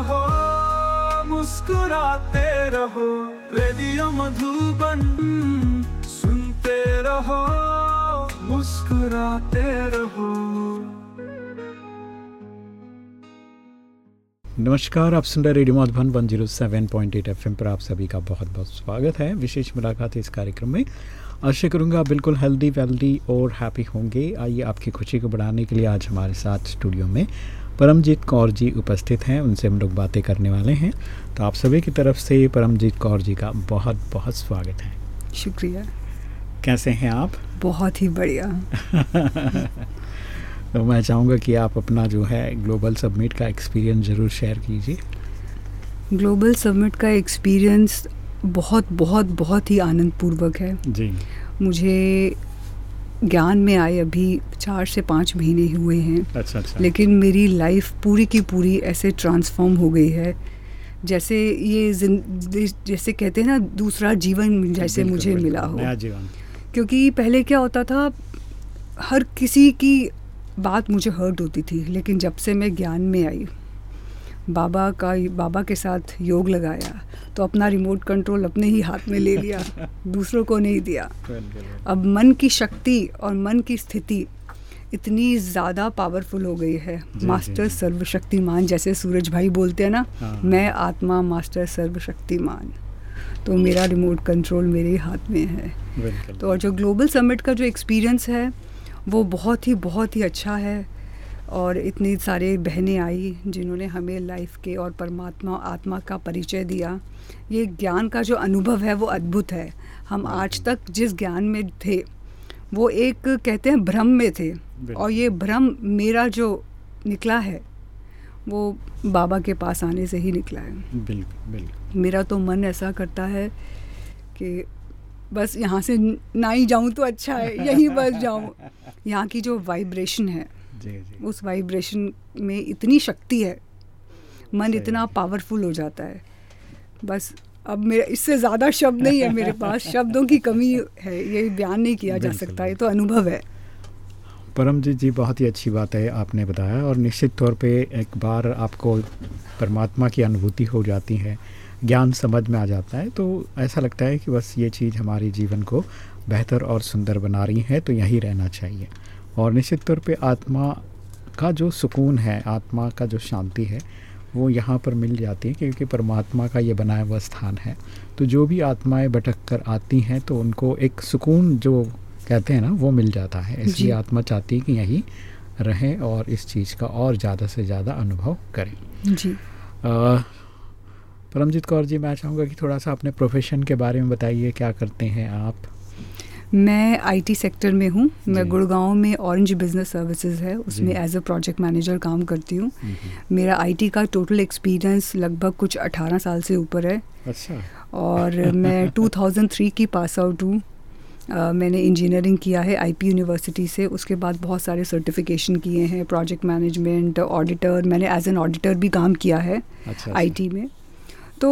रहो, मुस्कुराते रहो, रेडियो मधुबन सुनते रहो, मुस्कुराते रहो। नमस्कार, आप सुन रहे radio Madhuban one zero seven point eight F पर आप सभी का बहुत बहुत स्वागत है। विशेष मुलाकात इस कार्यक्रम में। आशा करूँगा बिल्कुल हेल्दी वेल्दी और हैप्पी होंगे। आइए आपकी खुशी को बढ़ाने के लिए आज हमारे साथ स्टूडियो में परमजीत कौर जी उपस्थित हैं उनसे हम लोग बातें करने वाले हैं। तो आप सभी की तरफ़ से परमजीत कौर जी का बहुत बहुत स्वागत है। शुक्रिया। कैसे हैं आप? बहुत ही बढ़िया। तो मैं चाहूँगा कि आप अपना जो है ग्लोबल सबमिट का एक्सपीरियंस ज़रूर शेयर कीजिए। ग्लोबल सबमिट का एक्सपीरियंस बहुत बहुत बहुत ही आनंदपूर्वक है। जी। मुझे ज्ञान में आए अभी चार से पाँच महीने हुए हैं। अच्छा अच्छा। लेकिन मेरी लाइफ पूरी की पूरी ऐसे ट्रांसफॉर्म हो गई है। जैसे ये जैसे कहते हैं ना दूसरा जीवन जैसे मुझे मिला हो। नया जीवन। क्योंकि पहले क्या होता था हर किसी की बात मुझे हर्ट होती थी लेकिन जब से मैं ज्ञान में आई बाबा का बाबा के साथ योग लगाया तो अपना रिमोट कंट्रोल अपने ही हाथ में ले लिया दूसरों को नहीं दिया। अब मन की शक्ति और मन की स्थिति इतनी ज़्यादा पावरफुल हो गई है। मास्टर सर्वशक्तिमान जैसे सूरज भाई बोलते हैं ना हाँ। मैं आत्मा मास्टर सर्वशक्तिमान। तो मेरा रिमोट कंट्रोल मेरे हाथ में है। तो और जो ग्लोबल समिट का जो एक्सपीरियंस है वो बहुत ही बहुत ही अच्छा है। और इतनी सारे बहनें आई जिन्होंने हमें लाइफ के और परमात्मा आत्मा का परिचय दिया। ये ज्ञान का जो अनुभव है वो अद्भुत है। हम आज तक जिस ज्ञान में थे वो एक कहते हैं भ्रम में थे। और ये भ्रम मेरा जो निकला है वो बाबा के पास आने से ही निकला है। बिल्कुल बिल्कुल। मेरा तो मन ऐसा करता है कि बस यहाँ से ना ही जाऊँ तो अच्छा है यहीं बस जाऊँ। यहाँ की जो वाइब्रेशन है जी जी। उस वाइब्रेशन में इतनी शक्ति है। मन इतना पावरफुल हो जाता है। बस अब मेरा इससे ज़्यादा शब्द नहीं है मेरे पास। शब्दों की कमी है ये बयान नहीं किया जा सकता ये तो अनुभव है। परमजीत जी बहुत ही अच्छी बात है आपने बताया और निश्चित तौर पे एक बार आपको परमात्मा की अनुभूति हो जाती है ज्ञान समझ में आ जाता है तो ऐसा लगता है कि बस ये चीज़ हमारे जीवन को बेहतर और सुंदर बना रही है तो यही रहना चाहिए। और निश्चित तौर पे आत्मा का जो सुकून है आत्मा का जो शांति है वो यहाँ पर मिल जाती है क्योंकि परमात्मा का ये बनाया हुआ स्थान है। तो जो भी आत्माएँ भटक कर आती हैं तो उनको एक सुकून जो कहते हैं ना वो मिल जाता है। इसलिए आत्मा चाहती है कि यहीं रहें और इस चीज़ का और ज़्यादा से ज़्यादा अनुभव करें। जी। अ, परमजीत कौर जी मैं चाहूँगा कि थोड़ा सा अपने प्रोफेशन के बारे में बताइए क्या करते हैं आप? मैं आईटी सेक्टर में हूँ। मैं गुड़गांव में ऑरेंज बिज़नेस सर्विसेज़ है। उसमें एज अ प्रोजेक्ट मैनेजर काम करती हूँ। मेरा आईटी का टोटल एक्सपीरियंस लगभग कुछ 18 साल से ऊपर है। अच्छा। और मैं 2003 की पास आउट हूँ। मैंने इंजीनियरिंग किया है आईपी यूनिवर्सिटी से। उसके बाद बहुत सारे सर्टिफिकेशन किए हैं। प्रोजेक्ट मैनेजमेंट ऑडिटर मैंने एज एन ऑडिटर भी काम किया है अच्छा आईटी में। तो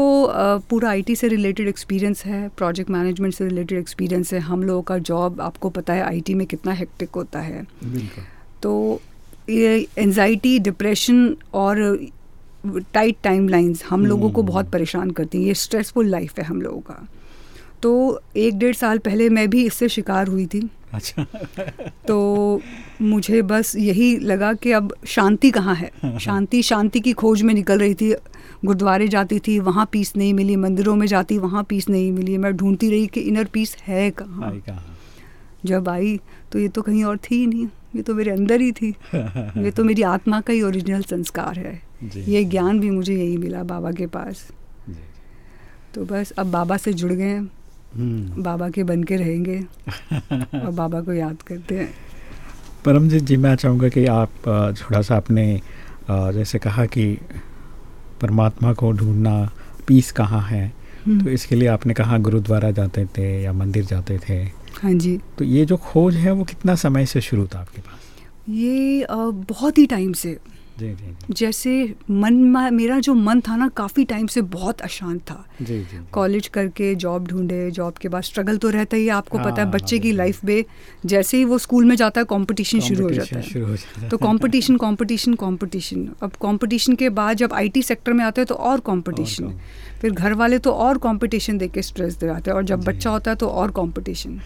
पूरा आईटी से रिलेटेड एक्सपीरियंस है प्रोजेक्ट मैनेजमेंट से रिलेटेड एक्सपीरियंस है। हम लोगों का जॉब आपको पता है आईटी में कितना हेक्टिक होता है। तो ये एनजाइटी डिप्रेशन और टाइट टाइमलाइंस हम लोगों को हम्म। बहुत परेशान करती हैं। ये स्ट्रेसफुल लाइफ है हम लोगों का। तो एक डेढ़ साल पहले मैं भी इससे शिकार हुई थी। अच्छा। तो मुझे बस यही लगा कि अब शांति कहाँ है? शांति शांति की खोज में निकल रही थी। गुरुद्वारे जाती थी वहाँ पीस नहीं मिली मंदिरों में जाती वहाँ पीस नहीं मिली। मैं ढूंढती रही कि इनर पीस है कहाँ। जब आई तो ये तो कहीं और थी ही नहीं ये तो मेरे अंदर ही थी। ये तो मेरी आत्मा का ही ओरिजिनल संस्कार है। ये ज्ञान भी मुझे यही मिला बाबा के पास। तो बस अब बाबा से जुड़ गए हैं। हम्म। बाबा के बन के रहेंगे। और बाबा को याद करते हैं। परमजीत जी मैं चाहूँगा कि आप थोड़ा सा अपने जैसे कहा कि परमात्मा को ढूंढना पीस कहाँ है? हम्म। तो इसके लिए आपने कहा गुरुद्वारा जाते थे या मंदिर जाते थे। हाँ जी। तो ये जो खोज है वो कितना समय से शुरू था आपके पास? ये बहुत ही टाइम से। जी जी जैसे मन मा- मेरा जो मन था ना काफ़ी टाइम से बहुत अशांत था। जी जी। कॉलेज करके जॉब ढूंढे जॉब के बाद स्ट्रगल तो रहता ही आपको पता है हाँ, बच्चे की लाइफ में जैसे ही वो स्कूल में जाता है कंपटीशन शुरू हो जाता है। शुरू हो जाता है। तो कंपटीशन कंपटीशन कंपटीशन अब कंपटीशन के बाद जब आईटी सेक्टर में आते हैं तो और कंपटीशन फिर घर वाले तो और कंपटीशन देके स्ट्रेस दिलाते हैं और जब बच्चा होता है तो और कंपटीशन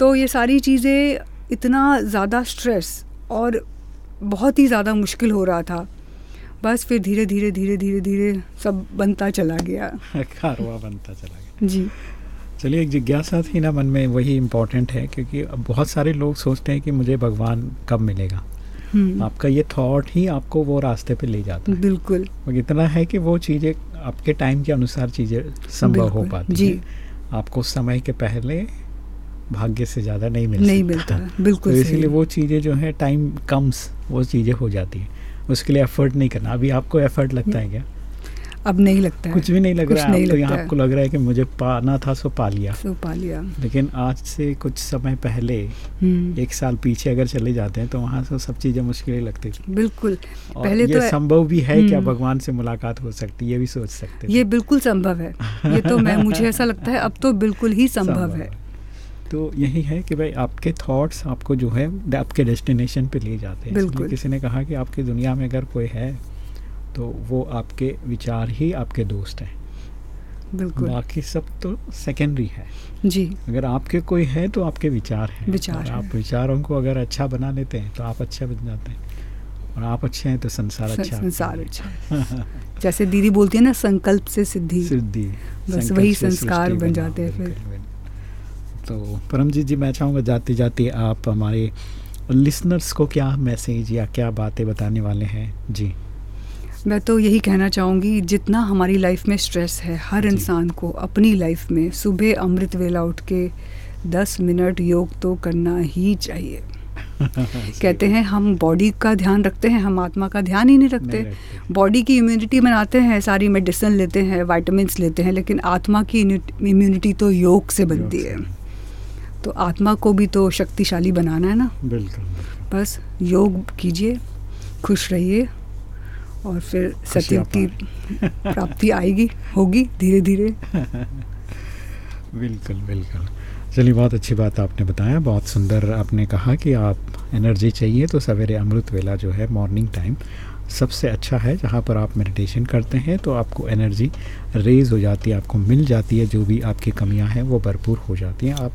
तो ये सारी चीज़ें इतना ज़्यादा स्ट्रेस और बहुत ही ज़्यादा मुश्किल हो रहा था। बस फिर धीरे धीरे धीरे धीरे धीरे सब बनता चला गया। कारवा बनता चला गया। जी। चलिए एक जिज्ञासा थी ना मन में वही इम्पोर्टेंट है क्योंकि अब बहुत सारे लोग सोचते हैं कि मुझे भगवान कब मिलेगा। हम्म, आपका ये थॉट ही आपको वो रास्ते पे ले जाता है। बिल्कुल। और इतना है कि वो चीज़ें आपके टाइम के अनुसार चीज़ें संभव हो पाती जी। हैं। आपको समय के पहले भाग्य से ज़्यादा नहीं मिल नहीं मिलता बिल्कुल तो इसीलिए वो चीज़ें जो है टाइम कम्स वो चीज़ें हो जाती हैं। उसके लिए एफर्ट नहीं करना। अभी आपको एफर्ट लगता है क्या? अब नहीं लगता कुछ भी नहीं लग रहा है। आपको यहाँ आपको लग रहा है कि मुझे पाना था सो पा लिया। सो पा लिया। लेकिन आज से कुछ समय पहले हम्म, एक साल पीछे अगर चले जाते हैं तो वहाँ से सब चीज़ें मुश्किलें लगती थी। बिल्कुल। पहले ये तो संभव भी है क्या हम्म। भगवान से मुलाकात हो सकती है? ये भी सोच सकते ये बिल्कुल संभव है। ये तो मैं मुझे ऐसा लगता है अब तो बिल्कुल ही संभव है। तो यही है कि भाई आपके थॉट्स आपको जो है आपके डेस्टिनेशन पे ले जाते हैं। किसी ने कहा कि आपकी दुनिया में अगर कोई है तो वो आपके विचार ही आपके दोस्त हैं। बिल्कुल। बाकी सब तो सेकेंडरी है। जी। अगर आपके कोई है तो आपके विचार हैं। विचार हैं। आप विचारों को अगर अच्छा बना लेते हैं तो आप अच्छे बन जाते हैं। और आप अच्छे हैं तो संसार अच्छा संसार अच्छा। जैसे दीदी बोलती है ना संकल्प से सिद्धि। सिद्धि। बस वही संस्कार बन जाते हैं फिर। तो परमजीत जी मैं चाहूँगा जाते जाते आप हमारे लिसनर्स को क्या मैसेज या क्या बातें बताने वाले हैं? जी। मैं तो यही कहना चाहूँगी जितना हमारी लाइफ में स्ट्रेस है हर इंसान को अपनी लाइफ में सुबह अमृत वेला उठ के दस मिनट योग तो करना ही चाहिए। कहते हैं हम बॉडी का ध्यान रखते हैं हम आत्मा का ध्यान ही नहीं रखते। रखते। बॉडी की इम्यूनिटी बनाते हैं सारी मेडिसिन लेते हैं वाइटामिन लेते हैं लेकिन आत्मा की इम्यूनिटी तो योग से बनती योग से। है। तो आत्मा को भी तो शक्तिशाली बनाना है ना? बिल्कुल बस योग कीजिए खुश रहिए और फिर खुशियाँ सत्य की प्राप्ति आएगी होगी धीरे धीरे बिल्कुल बिल्कुल। चलिए बहुत अच्छी बात आपने बताया बहुत सुंदर आपने कहा कि आप एनर्जी चाहिए तो सवेरे अमृत वेला जो है मॉर्निंग टाइम सबसे अच्छा है जहाँ पर आप मेडिटेशन करते हैं तो आपको एनर्जी रेज हो जाती है आपको मिल जाती है जो भी आपकी कमियाँ हैं वो भरपूर हो जाती हैं। आप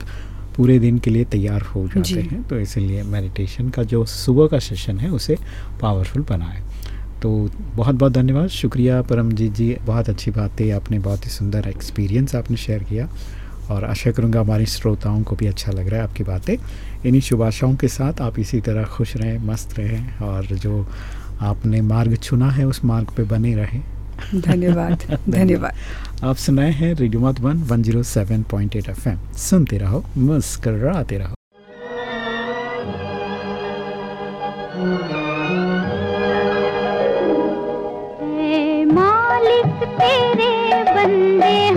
पूरे दिन के लिए तैयार हो जाते हैं। तो इसीलिए मेडिटेशन का जो सुबह का सेशन है उसे पावरफुल बनाए। तो बहुत बहुत धन्यवाद। शुक्रिया परमजीत जी बहुत अच्छी बात बातें आपने बहुत ही सुंदर एक्सपीरियंस आपने शेयर किया। और आशा करूँगा हमारे श्रोताओं को भी अच्छा लग रहा है आपकी बातें। इन्हीं शुभ आशाओं के साथ आप इसी तरह खुश रहें मस्त रहें और जो आपने मार्ग चुना है उस मार्ग पे बने रहें। धन्यवाद धन्यवाद। आप सुनाए हैं radio Madhuban one zero seven point eight FM. सुनते रहो मुस्कराते रहो। ए मालिक तेरे बंदे